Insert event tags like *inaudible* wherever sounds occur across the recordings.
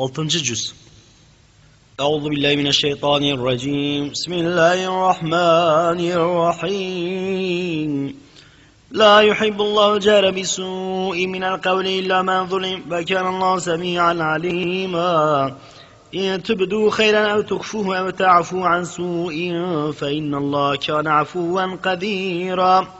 6. Cüz Euzu billahi mineşşeytanirracim. Bismillahirrahmanirrahim. La yuhibbullahu cehre bisu'i minel kavli illa men zulim ve kânallahu semî'an alîmâ. إن تبدوا خيرا أو تخفوه أو تعفوا عن سوء فإن الله كان عفوا قديرا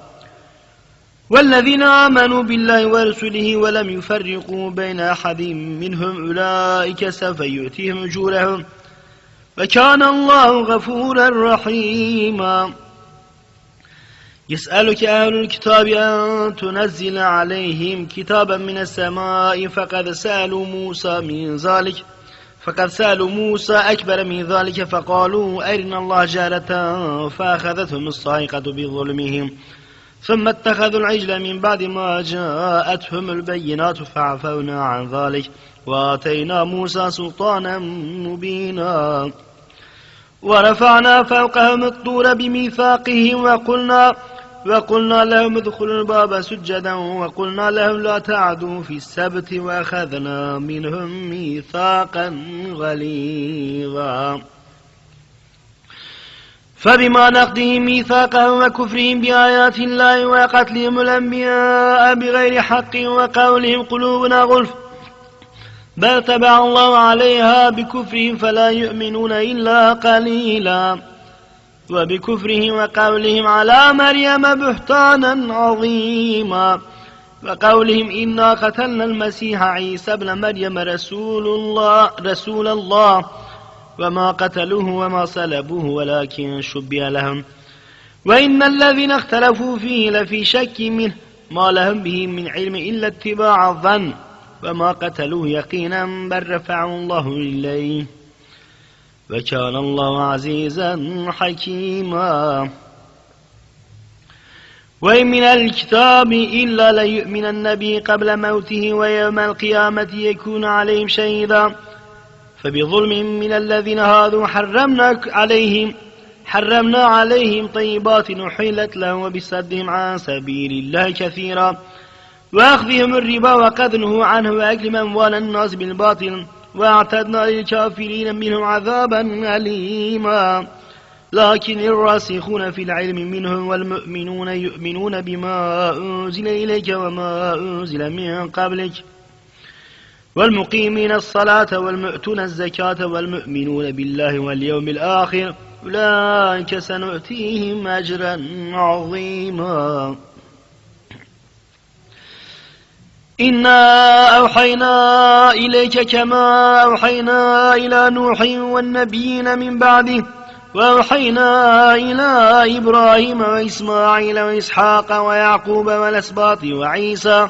والذين آمنوا بالله ورسله ولم يفرقوا بين أحد منهم أولئك سوف يؤتيهم أجورهم. وكان الله غفورا رحيما. يسألك أهل الكتاب أن تنزل عليهم كتابا من السماء فقد سألوا موسى من ذلك. فقد سألوا موسى أكبر من ذلك فقالوا أرنا الله جارة فأخذتهم الصاعقة بظلمهم. ثم اتخذوا العجل من بعد ما جاءتهم البينات فعفونا عن ذلك وآتينا موسى سلطانا مبينا ورفعنا فوقهم الطور بميثاقهم وقلنا وقلنا لهم ادخلوا الباب سجدا وقلنا لهم لا تعدوا في السبت وأخذنا منهم ميثاقا غليظا فبما نقضهم ميثاقهم وكفرهم بآيات الله وقتلهم الأنبياء بغير حق وقولهم قلوبنا غلف بل تبع الله عليها بكفرهم فلا يؤمنون إلا قليلا وبكفرهم وقولهم على مريم بهتانا عظيما وقولهم إنا قتلنا المسيح عيسى ابن مريم رسول الله رسول الله وما قتلوه وما صلبوه ولكن شبه لهم. وإن الذين اختلفوا فيه لفي شك منه ما لهم به من علم إلا اتباع الظن وما قتلوه يقينا بل رفعه الله إليه. وكان الله عزيزا حكيما. وإن من الكتاب إلا ليؤمن النبي قبل موته ويوم القيامة يكون عليهم شهيدا. فبظلم من الذين هادوا حرمنا عليهم حرمنا عليهم طيبات أحلت لهم وبصدهم عن سبيل الله كثيرا. وأخذهم الربا وقدنه عنه وأكل أموال الناس بالباطل وأعتدنا للكافرين منهم عذابا أليما. لكن الراسخون في العلم منهم والمؤمنون يؤمنون بما أنزل إليك وما أنزل من قبلك. والمقيمين الصلاة والمؤتون الزكاة والمؤمنون بالله واليوم الآخر. أولئك سنؤتيهم أجرا عظيما. إنا أوحينا إليك كما أوحينا إلى نوح والنبيين من بعده وأوحينا إلى إبراهيم وإسماعيل وإسحاق ويعقوب والأسباط وعيسى وعيسى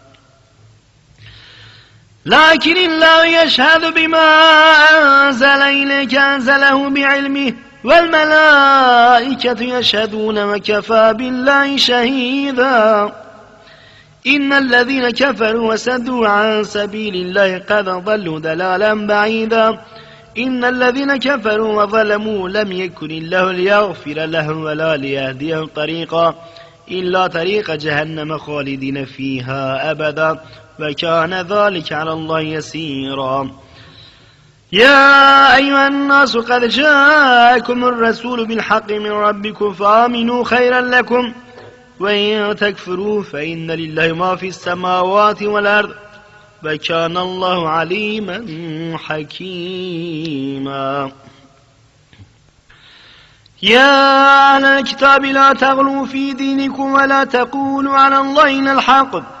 لكن الله يشهد بما أنزل إليك أنزله بعلمه والملائكة يشهدون وكفى بالله شهيدا. إن الذين كفروا وسدوا عن سبيل الله قد ضلوا دلالا بعيدا. إن الذين كفروا وظلموا لم يكن الله ليغفر لهم ولا ليهديهم طريقا إلا طريق جهنم خالدين فيها أبدا. وكان ذلك على الله يسيرا. يا أيها الناس قد جاءكم الرسول بالحق من ربكم فآمنوا خيرا لكم وإن تكفروا فإن لله ما في السماوات والأرض وكان الله عليما حكيما. يا أهل الكتاب لا تغلوا في دينكم ولا تقولوا على الله الحق.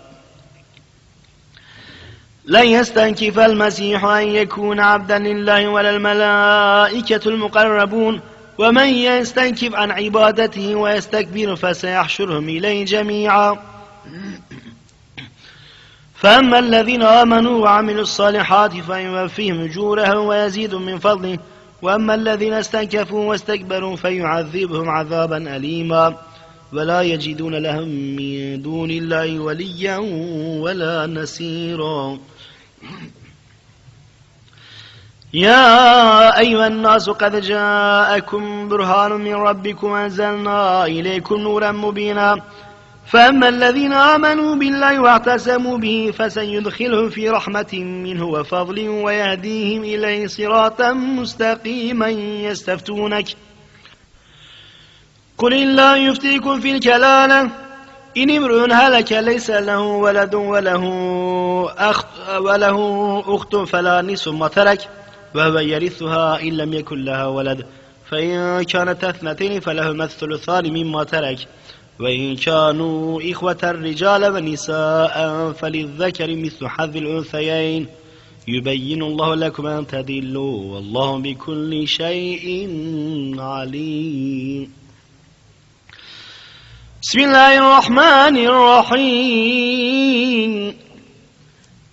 لن يستنكف المسيح أن يكون عبدا لله ولا الملائكة المقربون. ومن يستنكف عن عبادته ويستكبر فسيحشرهم إليه جميعا. فأما الذين آمنوا وعملوا الصالحات فيوفيهم أجورهم ويزيد من فضله. وأما الذين استنكفوا واستكبروا فيعذبهم عذابا أليما. ولا يجدون لهم من دون الله وليا ولا نسيرا يا أيها الناس قد جاءكم برهان من ربكم أنزلنا إليكم نورا مبينا. فأما الذين آمنوا بالله واعتصموا به فسيدخلهم في رحمة منه وفضل ويهديهم إليه صراطا مستقيما يستفتونك. قل الله يفتيكم في الكلالة إن امرؤ هلك ليس له ولد وله أخت, وله أخت فلا نصف ما ترك وهو يرثها إن لم يكن لها ولد فإن كانت اثنتين فله مثل الثاني مما ترك وإن كانوا إخوة رجال ونساء فللذكر مثل حظ الأنثيين يبين الله لكم أن تدلوا والله بكل شيء عليم بسم الله الرحمن الرحيم.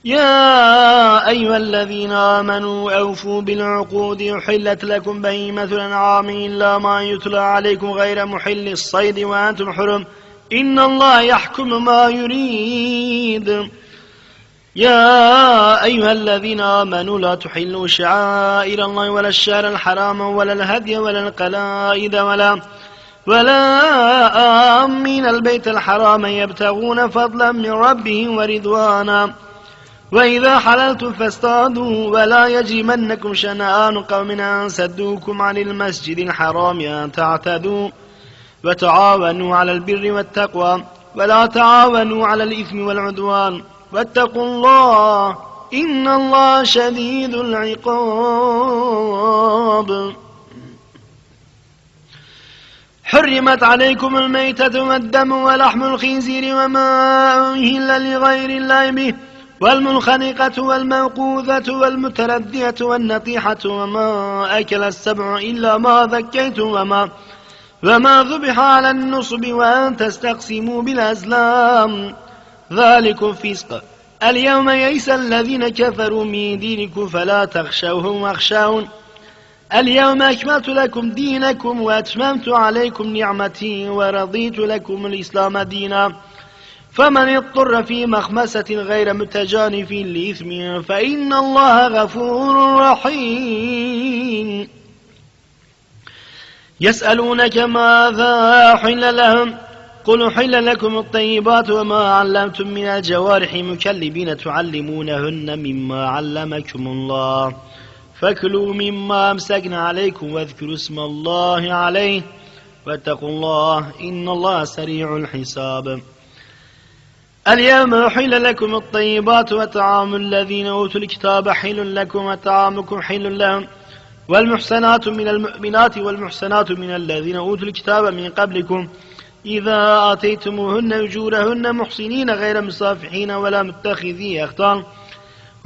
يا أيها الذين آمنوا أوفوا بالعقود أحلت لكم بهيمة الأنعام إلا ما يتلى عليكم غير محل الصيد وأنتم حرم. إن الله يحكم ما يريد. يا أيها الذين آمنوا لا تحلوا شعائر الله ولا الشهر الحرام ولا الهدي ولا القلائد ولا ولا آمين البيت الحرام يبتغون فضلا من ربهم ورضوانا. وإذا حللتم فاصطادوا ولا يجرمنكم شنآن قوم أن سدوكم عن المسجد الحرام أن تعتدوا. وتعاونوا على البر والتقوى. ولا تعاونوا على الإثم والعدوان. واتقوا الله إن الله شديد العقاب. حرمت عليكم الميتة والدم ولحم الخنزير وما أهل لغير الله به والمنخنقة والموقوذة والمتردية والنطيحة وما أكل السبع إلا ما ذكيتم وما وما ذبح على النصب وأن تستقسموا بالأزلام. ذلك فسق. اليوم يئس الذين كفروا من دينكم فلا تخشوهم واخشون اليوم أكملت لكم دينكم وأتممت عليكم نعمتي ورضيت لكم الإسلام دينا. فمن اضطر في مخمسة غير متجانف لإثم فإن الله غفور رحيم. يسألونك ماذا حل لهم؟ قل حل لكم الطيبات وما علمتم من الجوارح مكلبين تعلمونهن مما علمكم الله. فكلوا مما أمسكنا عليكم واذكروا اسم الله عليه. واتقوا الله إن الله سريع الحساب. اليوم أحل لكم الطيبات وطعام الذين أوتوا الكتاب حل لكم وطعامكم حل لهم. والمحسنات من المؤمنات والمحسنات من الذين أوتوا الكتاب من قبلكم. إذا آتيتموهن أجورهن محسنين غير مصافحين ولا متخذي أخطان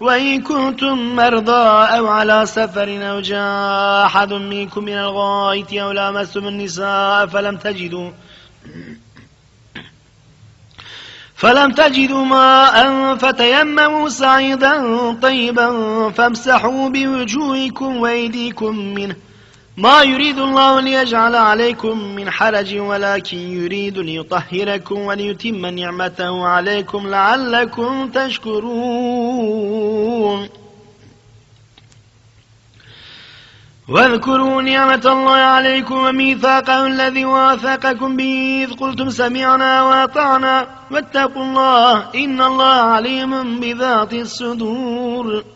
وإن كنتم مرضى أو على سفر أو جاء أحد منكم من الغائط أو لامستم النساء فلم تجدوا فلم تجدوا ماء فتيمموا سعيدا طيبا فامسحوا بوجوهكم وأيديكم منه ما يريد الله ليجعل عليكم من حرج ولكن يريد ليطهركم وليتم نعمته عليكم لعلكم تشكرون. واذكروا نعمة الله عليكم وميثاقه الذي واثقكم به إذ قلتم سمعنا وأطعنا واتقوا الله إن الله عليم بذات الصدور.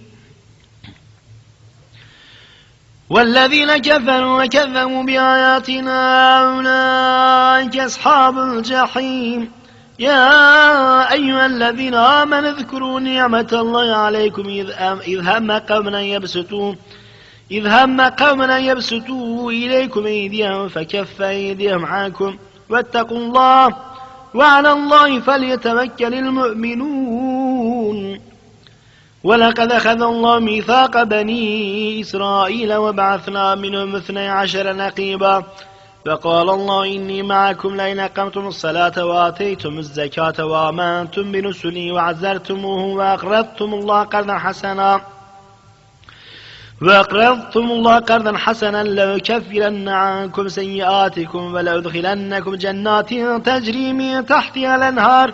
والذين كفروا وكذبوا بآياتنا أولئك أصحاب الجحيم. يا أيها الذين آمنوا اذكروا نعمة الله عليكم. إذ هم قومنا يبسطوا إذ هم قومنا يبسطوا إليكم أيديهم فكف أيديهم عنكم. واتقوا الله وعلى الله فليتوكل المؤمنون. ولقد أخذ الله ميثاق بني إسرائيل وبعثنا منهم اثني عشر نقيبا. فقال الله إني معكم لئن أقمتم الصلاة وآتيتم الزكاة وآمنتم بنسلي وعزرتموه وأقرضتم الله قرضا حسنا. وأقرضتم الله قرضا حسنا لأكفرن عنكم سيئاتكم ولأدخلنكم جنات تجري من تحتها الأنهار.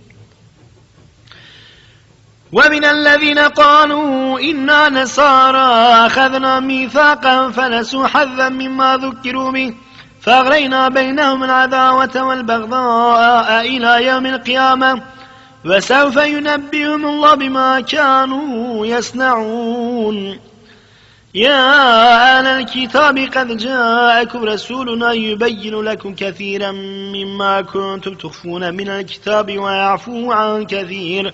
ومن الذين قالوا إنا نصارى أخذنا ميثاقا فنسوا حظا مما ذكروا به فأغرينا بينهم العداوة والبغضاء إلى يوم القيامة وسوف ينبئهم الله بما كانوا يصنعون. يا أهل الكتاب قد جاءكم رسولنا يبين لكم كثيرا مما كنتم تخفون من الكتاب ويعفو عن كثير.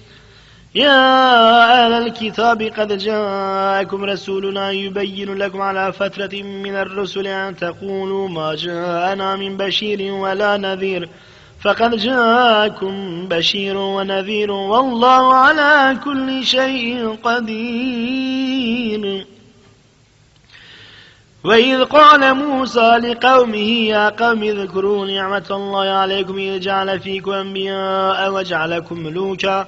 يا أهل الكتاب قد جاءكم رسولنا يبين لكم على فترة من الرسل أن تقولوا ما جاءنا من بشير ولا نذير. فقد جاءكم بشير ونذير والله على كل شيء قدير. وإذ قال موسى لقومه يا قوم اذكروا نعمة الله عليكم إذ جعل فيكم أنبياء وجعلكم ملوكا.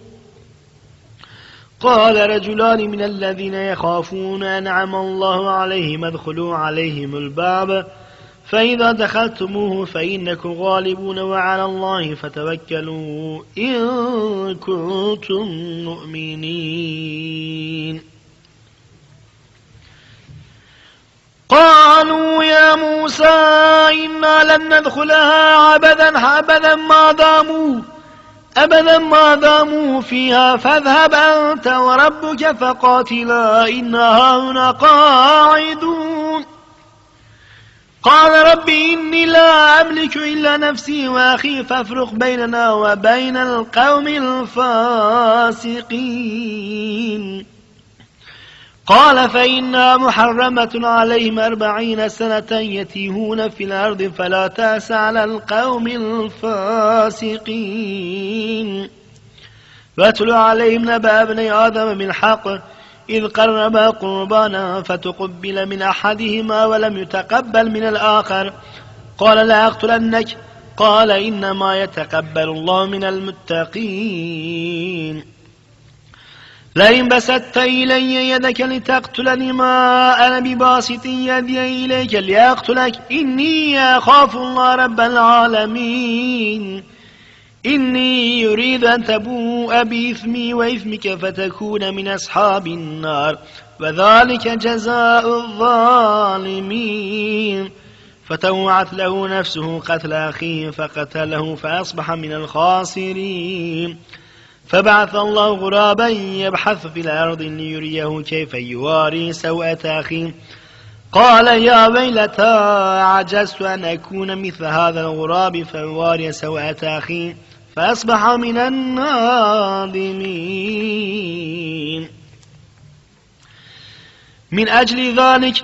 قال رجلان من الذين يخافون أنعم الله عليهم ادخلوا عليهم الباب. فإذا دخلتموه فإنكم غالبون وعلى الله فتوكلوا إن كنتم مؤمنين. قالوا يا موسى إنا لن ندخلها أبدا أبدا ما داموا. أبدا ما داموا فيها فاذهب أنت وربك فقاتلا إنا هنا قاعدون. قال رب إني لا أملك إلا نفسي وأخي فافرق بيننا وبين القوم الفاسقين. قال فإنها محرمة عليهم أربعين سنة يتيهون في الأرض فلا تأس على القوم الفاسقين. واتل عليهم نبأ ابني آدم بالحق إذ قربا قربانا فتقبل من أحدهما ولم يتقبل من الآخر. قال لا أقتلنك قال إنما يتقبل الله من المتقين. لئن بسطت إلي يدك لتقتلني ما أنا بباسط يدي إليك لأقتلك إني أخاف الله رب العالمين. إني يريد أن تبوء بإثمي وإثمك فتكون من أصحاب النار وذلك جزاء الظالمين. فتوعت له نفسه قتل أخيه فقتله فأصبح من الخاسرين. فبعث الله غرابا يبحث في الأرض ليريه كيف يواري سوءة أخيه قال يا ويلتى عجزت أن أكون مثل هذا الغراب فواري سوءة أخيه فأصبح من النادمين من أجل ذلك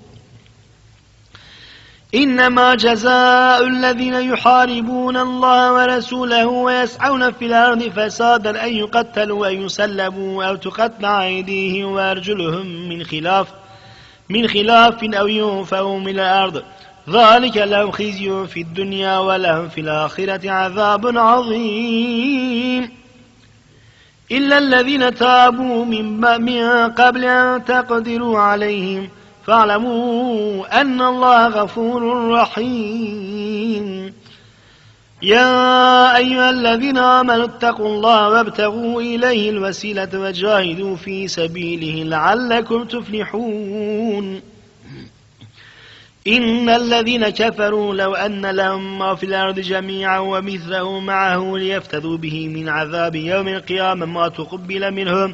إنما جزاء الذين يحاربون الله ورسوله ويسعون في الأرض فسادا أن يقتلوا أن يسلبوا أو تقطع أيديهم وأرجلهم من خلاف من خلاف أو ينفوا من الأرض. ذلك لهم خزي في الدنيا ولهم في الآخرة عذاب عظيم. إلا الذين تابوا من قبل أن تقدروا عليهم فاعلموا أن الله غفور رحيم. يا أيها الذين آمنوا اتقوا الله وابتغوا إليه الوسيلة وجاهدوا في سبيله لعلكم تفلحون. إن الذين كفروا لو أن لهم ما في الأرض جميعا ومثله معه ليفتدوا به من عذاب يوم القيامة ما تقبل منهم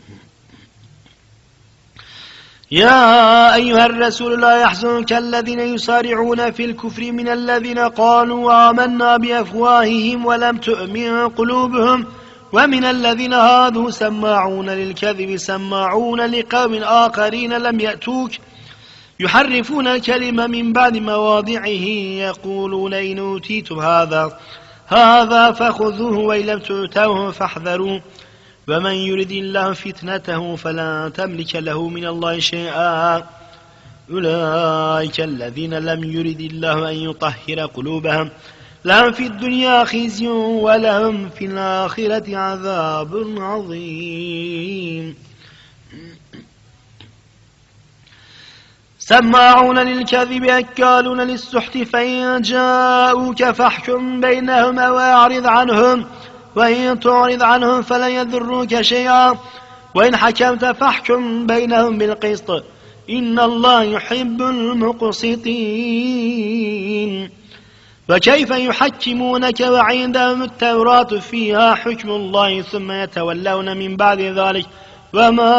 يا أيها الرسول لا يحزنك الذين يسارعون في الكفر من الذين قالوا آمنا بأفواههم ولم تؤمن قلوبهم ومن الذين هادوا سماعون للكذب سماعون لقوم آخرين لم يأتوك يحرفون الكلمة من بعد مواضعه يقولون إن أوتيتم هذا هذا فخذوه وإن لم تؤتوه فاحذروا ومن يرد الله فتنته فلا تملك له من الله شيئا. أولئك الذين لم يرد الله أن يطهر قلوبهم. لهم في الدنيا خزي ولهم في الآخرة عذاب عظيم. سماعون للكذب أكالون للسحت فإن جاءوك فاحكم بينهم وأعرض عنهم. وإن تعرض عنهم فلن يضروك شيئا. وإن حكمت فاحكم بينهم بالقسط. إن الله يحب المقسطين. وكيف يحكمونك وعندهم التوراة فيها حكم الله ثم يتولون من بعد ذلك. وما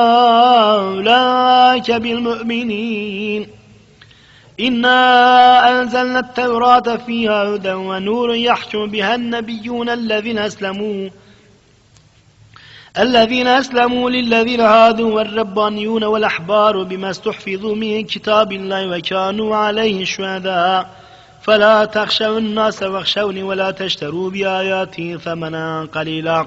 أولئك بالمؤمنين. إنا أنزلنا التوراة فيها هدى ونور يحكم بها النبيون الذين أسلموا. الذين أسلموا للذين هادوا والربانيون والأحبار بما استحفظوا من كتاب الله وكانوا عليه شهداء. فلا تخشوا الناس واخشوني ولا تشتروا بآياتي ثمنا قليلا.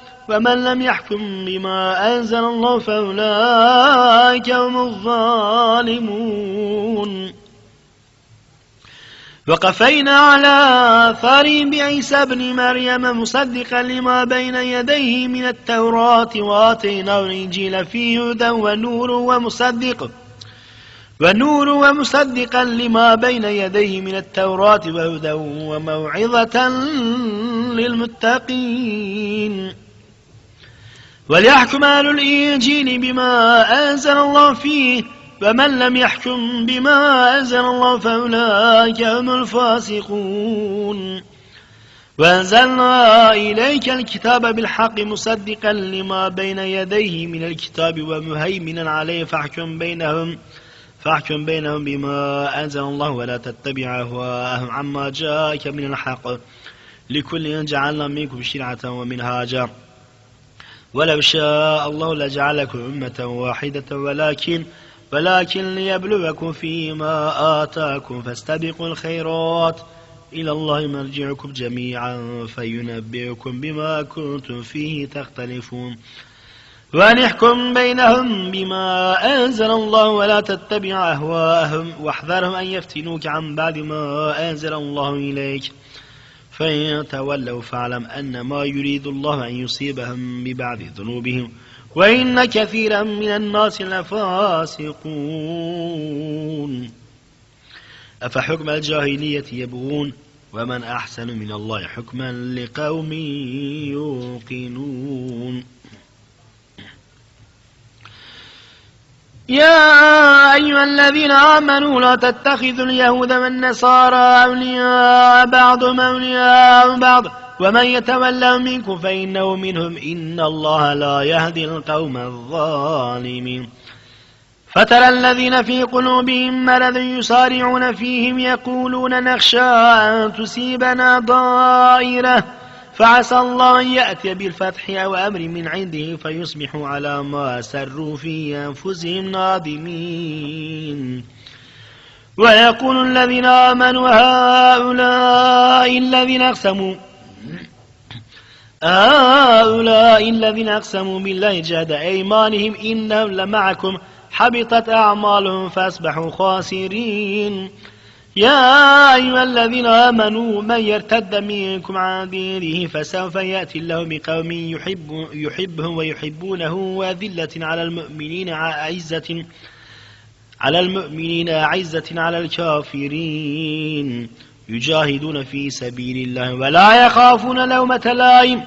ومن لم يحكم بما أنزل الله فأولئك هم الظالمون. وقفينا على آثار بعيسى بن مريم مصدقا لما بين يديه من التوراة وآتيناه الإنجيل فيه هدى ونور ومصدق. ونور ومصدقا لما بين يديه من التوراة وهدى وموعظة للمتقين. وليحكم أهل الإنجيل بما أنزل الله فيه ومن لم يحكم بما أنزل الله فأولئك هم الفاسقون. وأنزلنا إليك الكتاب بالحق مصدقا لما بين يديه من الكتاب ومهيمنا عليه فاحكم بينهم فاحكم بينهم بما أنزل الله ولا تتبع أهواءهم عما جاءك من الحق. لكل جعلنا منكم شرعة ومنهاجا. ولو شاء الله لجعلكم أمة واحدة ولكن ولكن ليبلوكم فيما آتاكم فاستبقوا الخيرات. إلى الله مرجعكم جميعا فينبئكم بما كنتم فيه تختلفون. ونحكم بينهم بما أنزل الله ولا تتبع أهواءهم واحذرهم أن يفتنوك عن بعد ما أنزل الله إليك. فإن تولوا فاعلم أن ما يريد الله أن يصيبهم ببعض ذنوبهم وإن كثيرا من الناس لفاسقون أفحكم الجاهلية يبغون ومن أحسن من الله حكما لقوم يوقنون يا أيها الذين آمنوا لا تتخذوا اليهود والنصارى أولياء بعضهم أولياء بعض. ومن يتولى منكم فإنه منهم. إن الله لا يهدي القوم الظالمين. فترى الذين في قلوبهم مرض يصارعون فيهم يقولون نخشى أن تصيبنا ضائرة. فعسى الله أن يأتي بالفتح أو أمر من عنده فيصبحوا على ما سروا في أنفسهم نادمين. ويقول الذين آمنوا هؤلاء الذين أقسموا هؤلاء الذين أقسموا بالله جاد أيمانهم إنهم لمعكم حبطت أعمالهم فأصبحوا خاسرين. يا أيها الذين آمنوا من يرتد منكم عن دينه فسوف يأتي الله بقوم يحب يحبهم ويحبونه وذلة على المؤمنين عزة على المؤمنين عزة على الكافرين. يجاهدون في سبيل الله ولا يخافون لومة لائم.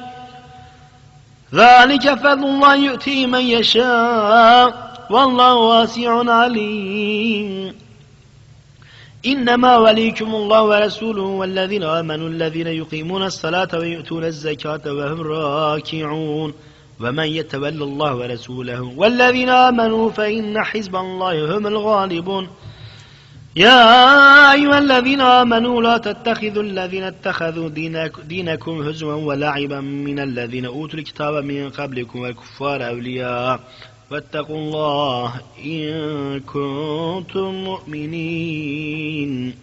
ذلك فضل الله يؤتي من يشاء. والله واسع عليم. إنما وليكم الله ورسوله والذين آمنوا الذين يقيمون الصلاة ويؤتون الزكاة وهم راكعون. ومن يتول الله ورسوله والذين آمنوا فإن حزب الله هم الغالبون. يا أيها الذين آمنوا لا تتخذوا الذين اتخذوا دينك دينكم هزوا ولعبا من الذين أوتوا الكتاب من قبلكم والكفار أولياء. واتقوا الله إن كنتم مؤمنين.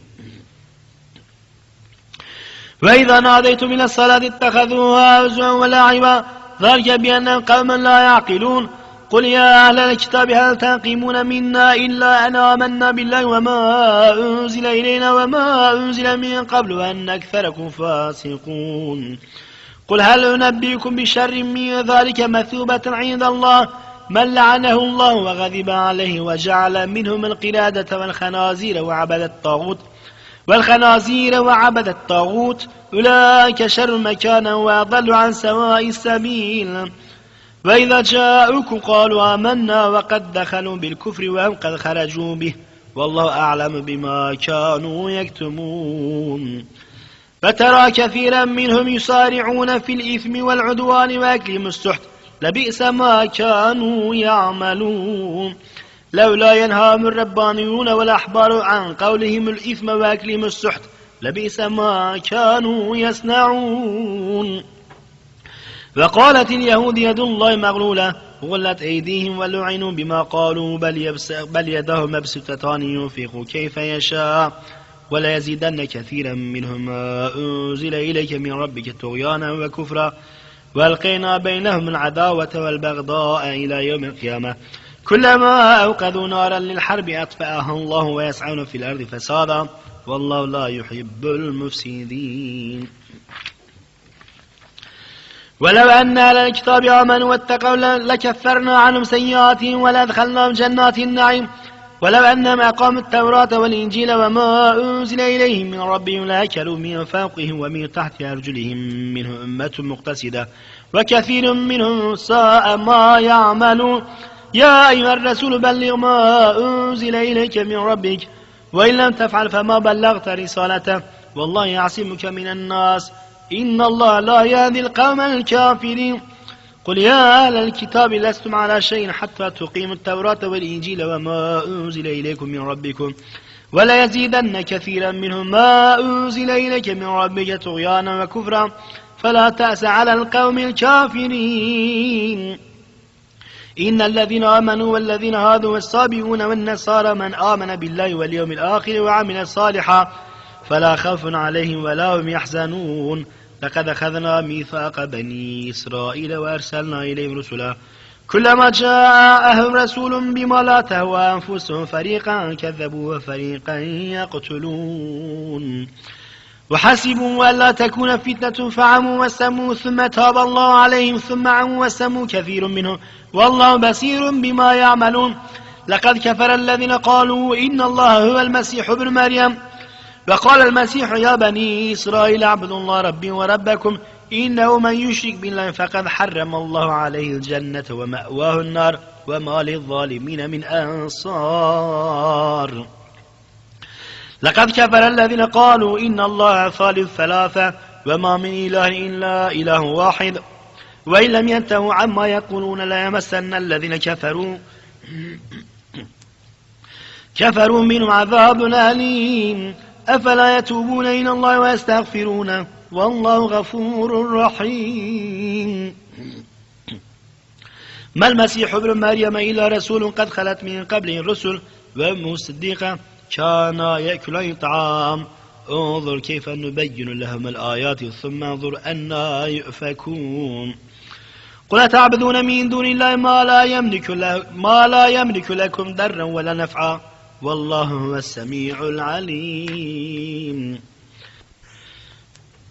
وإذا ناديتم إلى الصلاة اتخذوها هزوا ولعبا ذلك بأنهم قوما لا يعقلون. قل يا أهل الكتاب هل تنقمون منا إلا أن آمنا بالله وما أنزل إلينا وما أنزل من قبل وأن أكثركم فاسقون؟ قل هل أنبئكم بشر من ذلك مثوبة عند الله؟ من لعنه الله وغضب عليه وجعل منهم القرادة والخنازير وعبد الطاغوت والخنازير وعبد الطاغوت. أولئك شر مكانا وأضل عن سواء السبيل. وإذا جاءوكم قالوا آمنا وقد دخلوا بالكفر وهم قد خرجوا به. والله أعلم بما كانوا يكتمون. فترى كثيرا منهم يسارعون في الإثم والعدوان وأكلهم السحت. لبئس ما كانوا يعملون. لولا ينهاهم الربانيون والأحبار عن قولهم الإثم وأكلهم السحت لبئس ما كانوا يصنعون. وقالت اليهود يد الله مغلولة غلت أيديهم ولعنوا بما قالوا بل, بل يده مبسوطتان ينفق كيف يشاء ولا يزيدن كثيرا منهم ما أنزل إليك من ربك طغيانا وكفرا. والقينا بينهم العداوة والبغضاء إلى يوم القيامة. كلما أوقذوا نارا للحرب أطفأها الله ويسعون في الأرض فسادا. والله لا يحب المفسدين. ولو أن أهل الكتاب آمنوا واتقوا لكفرنا عنهم سيئاتهم ولأدخلناهم جنات النعيم. ولو أنهم أقاموا التوراة والإنجيل وما أنزل إليهم من ربهم لأكلوا من فوقهم ومن تحت أرجلهم منهم أمة مقتصدة وكثير منهم ساء ما يعملون. يا أيها الرسول بلغ ما أنزل إليك من ربك وإن لم تفعل فما بلغت رسالته. والله يعصمك من الناس. إن الله لا يهدي القوم الكافرين. قل يا أهل الكتاب لستم على شيء حتى تقيموا التوراة والإنجيل وما أنزل إليكم من ربكم ولا يزيدن كثيرا منهم ما أنزل إليك من ربك طغيانا وكفرا فلا تأس على القوم الكافرين. إن الذين آمنوا والذين هادوا والصابئون والنصارى من آمن بالله واليوم الآخر وعمل صالحا فلا خوف عليهم ولا هم يحزنون. لقد أخذنا ميثاق بني إسرائيل وأرسلنا إليهم رسلا. كلما جاءهم رسول بما لا تهوى أنفسهم فريقا كذبوا وفريقا يقتلون. وحسبوا ألا تكون فتنة فعموا وسموا ثم تاب الله عليهم ثم عموا وسموا كثير منهم. والله بصير بما يعملون. لقد كفر الذين قالوا إن الله هو المسيح ابن مريم. وقال المسيح يا بني إسرائيل اعبدوا الله ربي وربكم إنه من يشرك بالله فقد حرم الله عليه الجنة ومأواه النار وما للظالمين من أنصار. لقد كفر الذين قالوا إن الله ثالث ثلاثة وما من إله إلا إله واحد. وإن لم ينتهوا عما يقولون لا يمسن الذين كفروا. *clears throat* كفروا منهم عذاب أليم. أفلا يتوبون إلى الله ويستغفرونه والله غفور رحيم. ما المسيح ابن مريم إلا رسول قد خلت من قبله الرسل وأمه الصديقة كانا يأكلان طعام انظر كيف نبين لهم الآيات ثم انظر أنا يؤفكون. قل تعبدون من دون الله ما لا يملك ما لا يملك لكم ضرا ولا نفعا؟ والله هو السميع العليم.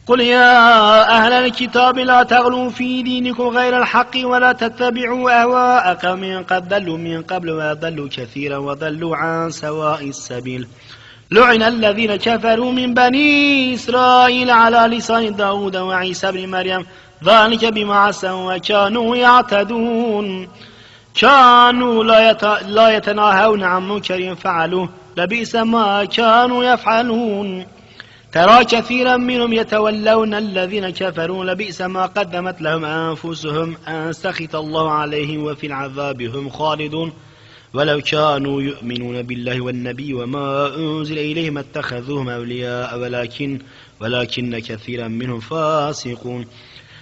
قل يا أهل الكتاب لا تغلوا في دينكم غير الحق ولا تتبعوا أهواء قوم قد ضلوا من قبل وضلوا كثيرا وضلوا عن سواء السبيل. لعن الذين كفروا من بني إسرائيل على لسان داود وعيسى بن مريم. ذلك بما عسوا وكانوا يعتدون. كانوا لا يتناهون عن منكر فعلوه لبئس ما كانوا يفعلون. ترى كثيرا منهم يتولون الذين كفروا لبئس ما قدمت لهم أنفسهم أن سخط الله عليهم وفي العذاب هم خالدون. ولو كانوا يؤمنون بالله والنبي وما أنزل إليهم اتخذوهم أولياء ولكن ولكن كثيرا منهم فاسقون.